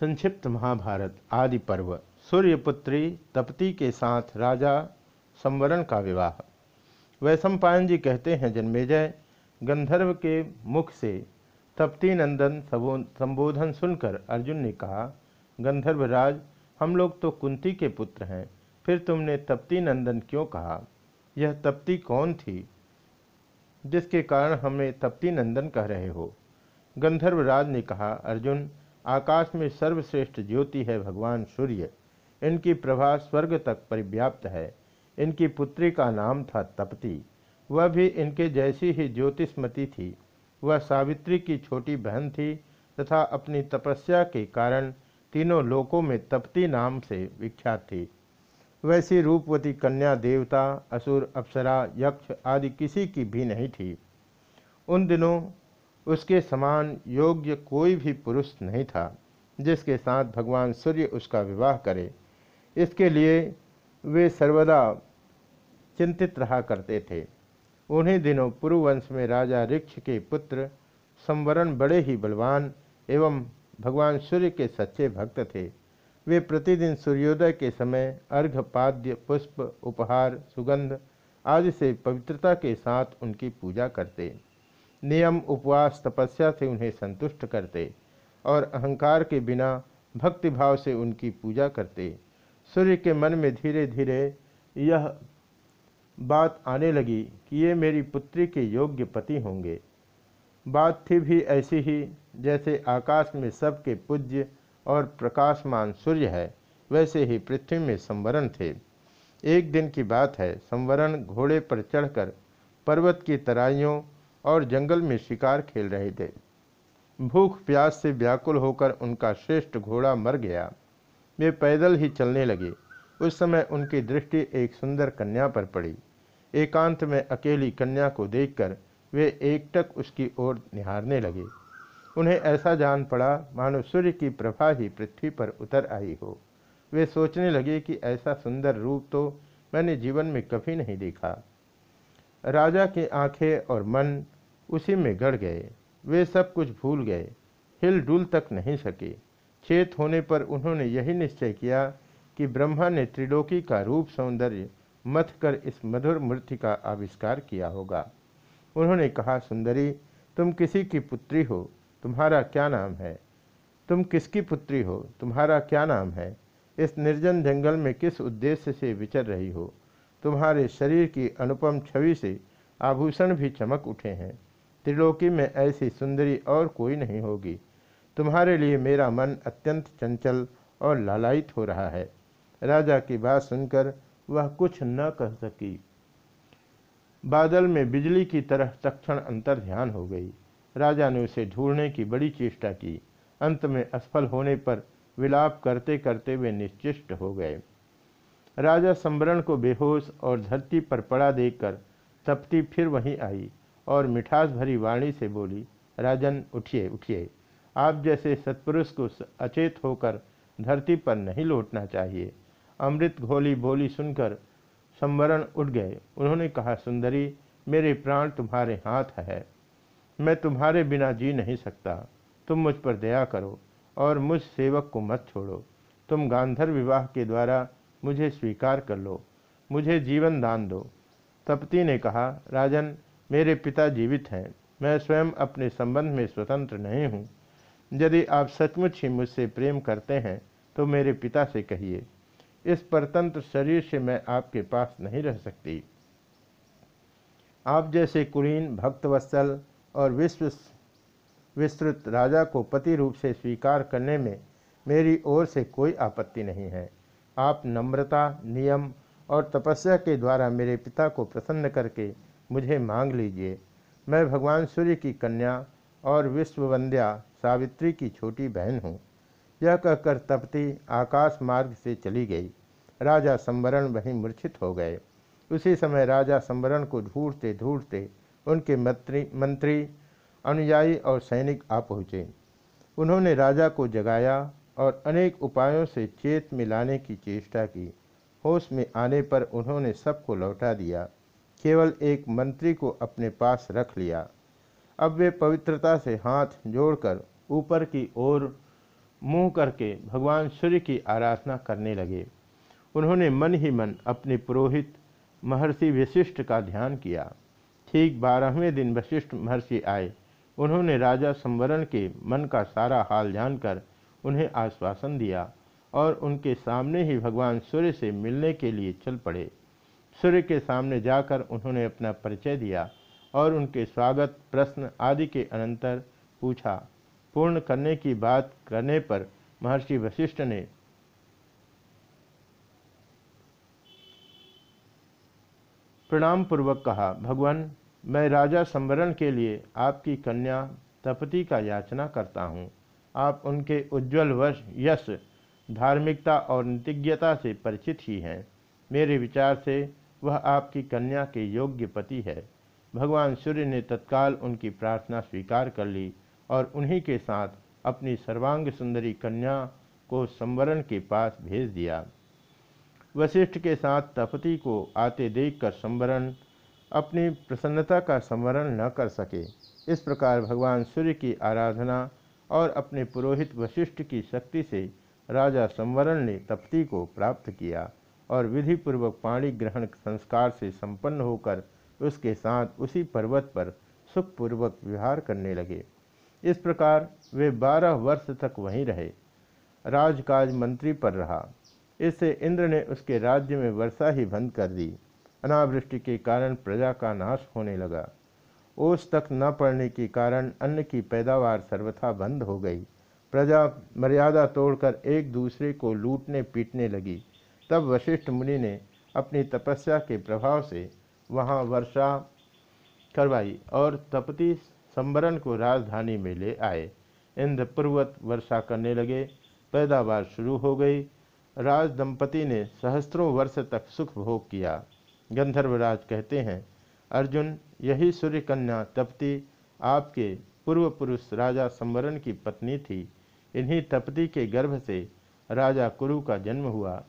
संक्षिप्त महाभारत आदि पर्व। सूर्यपुत्री तपती के साथ राजा संवरण का विवाह। वैशंपायन जी कहते हैं, जन्मेजय, गंधर्व के मुख से तप्ती नंदन संबोधन सुनकर अर्जुन ने कहा, गंधर्व राज, हम लोग तो कुंती के पुत्र हैं, फिर तुमने तप्ती नंदन क्यों कहा? यह तप्ती कौन थी जिसके कारण हमें तप्ती नंदन कह रहे हो? गंधर्व राज ने कहा, अर्जुन आकाश में सर्वश्रेष्ठ ज्योति है भगवान सूर्य। इनकी प्रभा स्वर्ग तक परिव्याप्त है। इनकी पुत्री का नाम था तपती। वह भी इनके जैसी ही ज्योतिषमती थी। वह सावित्री की छोटी बहन थी तथा अपनी तपस्या के कारण तीनों लोकों में तपती नाम से विख्यात थी। वैसी रूपवती कन्या देवता, असुर, अप्सरा, यक्ष आदि किसी की भी नहीं थी। उन दिनों उसके समान योग्य कोई भी पुरुष नहीं था, जिसके साथ भगवान सूर्य उसका विवाह करे। इसके लिए वे सर्वदा चिंतित रहा करते थे। उन्हीं दिनों पूर्ववंश में राजा ऋक्ष के पुत्र संवरण बड़े ही बलवान एवं भगवान सूर्य के सच्चे भक्त थे। वे प्रतिदिन सूर्योदय के समय अर्घ, पाद्य, पुष्प, उपहार, सुगंध आदि से पवित्रता के साथ उनकी पूजा करते। नियम, उपवास, तपस्या से उन्हें संतुष्ट करते और अहंकार के बिना भक्तिभाव से उनकी पूजा करते। सूर्य के मन में धीरे धीरे यह बात आने लगी कि ये मेरी पुत्री के योग्य पति होंगे। बात थी भी ऐसी ही, जैसे आकाश में सबके पूज्य और प्रकाशमान सूर्य है, वैसे ही पृथ्वी में संवरण थे। एक दिन की बात है, संवरण घोड़े पर चढ़कर पर्वत की तराइयों और जंगल में शिकार खेल रहे थे। भूख, प्यास से व्याकुल होकर उनका श्रेष्ठ घोड़ा मर गया। वे पैदल ही चलने लगे। उस समय उनकी दृष्टि एक सुंदर कन्या पर पड़ी। एकांत में अकेली कन्या को देखकर वे एकटक उसकी ओर निहारने लगे। उन्हें ऐसा जान पड़ा, मानो सूर्य की प्रभा ही पृथ्वी पर उतर आई हो। वे सोचने लगे कि ऐसा सुंदर रूप तो मैंने जीवन में कभी नहीं देखा। राजा की आँखें और मन उसी में गड़ गए। वे सब कुछ भूल गए। हिल डुल तक नहीं सके। चेत होने पर उन्होंने यही निश्चय किया कि ब्रह्मा ने त्रिलोकी का रूप सौंदर्य मथ कर इस मधुर मूर्ति का आविष्कार किया होगा। उन्होंने कहा, सुंदरी, तुम किसी की पुत्री हो। तुम्हारा क्या नाम है? तुम किसकी पुत्री हो? तुम्हारा क्या नाम है? इस निर्जन जंगल में किस उद्देश्य से विचर रही हो? तुम्हारे शरीर की अनुपम छवि से आभूषण भी चमक उठे हैं। त्रिलोकी में ऐसी सुंदरी और कोई नहीं होगी। तुम्हारे लिए मेरा मन अत्यंत चंचल और लालायित हो रहा है। राजा की बात सुनकर वह कुछ न कह सकी। बादल में बिजली की तरह तक्षण अंतर ध्यान हो गई। राजा ने उसे ढूँढने की बड़ी चेष्टा की। अंत में असफल होने पर विलाप करते करते वे निश्चिष्ट हो गए। राजा संवरण को बेहोश और धरती पर पड़ा देखकर तप्ती फिर वहीं आई और मिठास भरी वाणी से बोली, राजन, उठिए उठिए। आप जैसे सत्पुरुष को अचेत होकर धरती पर नहीं लौटना चाहिए अमृत घोली बोली सुनकर संवरण उठ गए। उन्होंने कहा, सुंदरी, मेरे प्राण तुम्हारे हाथ है। मैं तुम्हारे बिना जी नहीं सकता। तुम मुझ पर दया करो और मुझ सेवक को मत छोड़ो। तुम गांधर विवाह के द्वारा मुझे स्वीकार कर लो, मुझे जीवन दान दो। तपति ने कहा, राजन, मेरे पिता जीवित हैं, मैं स्वयं अपने संबंध में स्वतंत्र नहीं हूँ। यदि आप सचमुच ही मुझसे प्रेम करते हैं तो मेरे पिता से कहिए, इस परतंत्र शरीर से मैं आपके पास नहीं रह सकती। आप जैसे कुलीन, भक्तवत्सल और विश्व, विस्तृत राजा को पति रूप से स्वीकार करने में मेरी ओर से कोई आपत्ति नहीं है। आप नम्रता, नियम और तपस्या के द्वारा मेरे पिता को प्रसन्न करके मुझे मांग लीजिए। मैं भगवान सूर्य की कन्या और विश्ववंद्या सावित्री की छोटी बहन हूँ। यह कहकर तपती आकाश मार्ग से चली गई। राजा संवरण वहीं मूर्छित हो गए। उसी समय राजा संवरण को ढूंढते ढूंढते उनके मंत्री मंत्री, अनुयायी और सैनिक आ पहुँचे। उन्होंने राजा को जगाया और अनेक उपायों से चेत में लाने की चेष्टा की। होश में आने पर उन्होंने सबको लौटा दिया। केवल एक मंत्री को अपने पास रख लिया। अब वे पवित्रता से हाथ जोड़कर ऊपर की ओर मुँह करके भगवान सूर्य की आराधना करने लगे। उन्होंने मन ही मन अपने पुरोहित महर्षि विशिष्ट का ध्यान किया। ठीक बारहवें दिन वशिष्ठ महर्षि आए। उन्होंने राजा संवरण के मन का सारा हाल जानकर उन्हें आश्वासन दिया और उनके सामने ही भगवान सूर्य से मिलने के लिए चल पड़े। सूर्य के सामने जाकर उन्होंने अपना परिचय दिया और उनके स्वागत, प्रश्न आदि के अनंतर पूछा। पूर्ण करने की बात करने पर महर्षि वशिष्ठ ने प्रणाम पूर्वक कहा, भगवान, मैं राजा संवरण के लिए आपकी कन्या तपति का याचना करता हूँ। आप उनके उज्जवल वर्ष यश, धार्मिकता और नीतिज्ञता से परिचित ही हैं। मेरे विचार से वह आपकी कन्या के योग्य पति है। भगवान सूर्य ने तत्काल उनकी प्रार्थना स्वीकार कर ली और उन्हीं के साथ अपनी सर्वांग सुंदरी कन्या को संवरण के पास भेज दिया। वशिष्ठ के साथ तपति को आते देखकर संवरण, अपनी प्रसन्नता का संवरण न कर सके। इस प्रकार भगवान सूर्य की आराधना और अपने पुरोहित वशिष्ठ की शक्ति से राजा संवरण ने तप्ती को प्राप्त किया और विधि पूर्वक पाणी ग्रहण संस्कार से संपन्न होकर उसके साथ उसी पर्वत पर सुखपूर्वक विहार करने लगे। इस प्रकार वे बारह वर्ष तक वहीं रहे। राजकाज मंत्री पर रहा। इससे इंद्र ने उसके राज्य में वर्षा ही बंद कर दी। अनावृष्टि के कारण प्रजा का नाश होने लगा। ओस तक न पड़ने के कारण अन्न की पैदावार सर्वथा बंद हो गई। प्रजा मर्यादा तोड़कर एक दूसरे को लूटने पीटने लगी। तब वशिष्ठ मुनि ने अपनी तपस्या के प्रभाव से वहाँ वर्षा करवाई और तपति संबरण को राजधानी में ले आए। इंद्रपूर्वत वर्षा करने लगे। पैदावार शुरू हो गई। राज दंपति ने सहस्त्रों वर्ष तक सुख भोग किया। गंधर्वराज कहते हैं, अर्जुन यही सूर्यकन्या तपती आपके पूर्व पुरुष राजा संवरण की पत्नी थी। इन्हीं तपति के गर्भ से राजा कुरु का जन्म हुआ,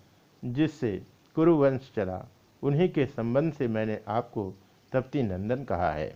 जिससे कुरुवंश चला। उन्हीं के संबंध से मैंने आपको तप्ती नंदन कहा है।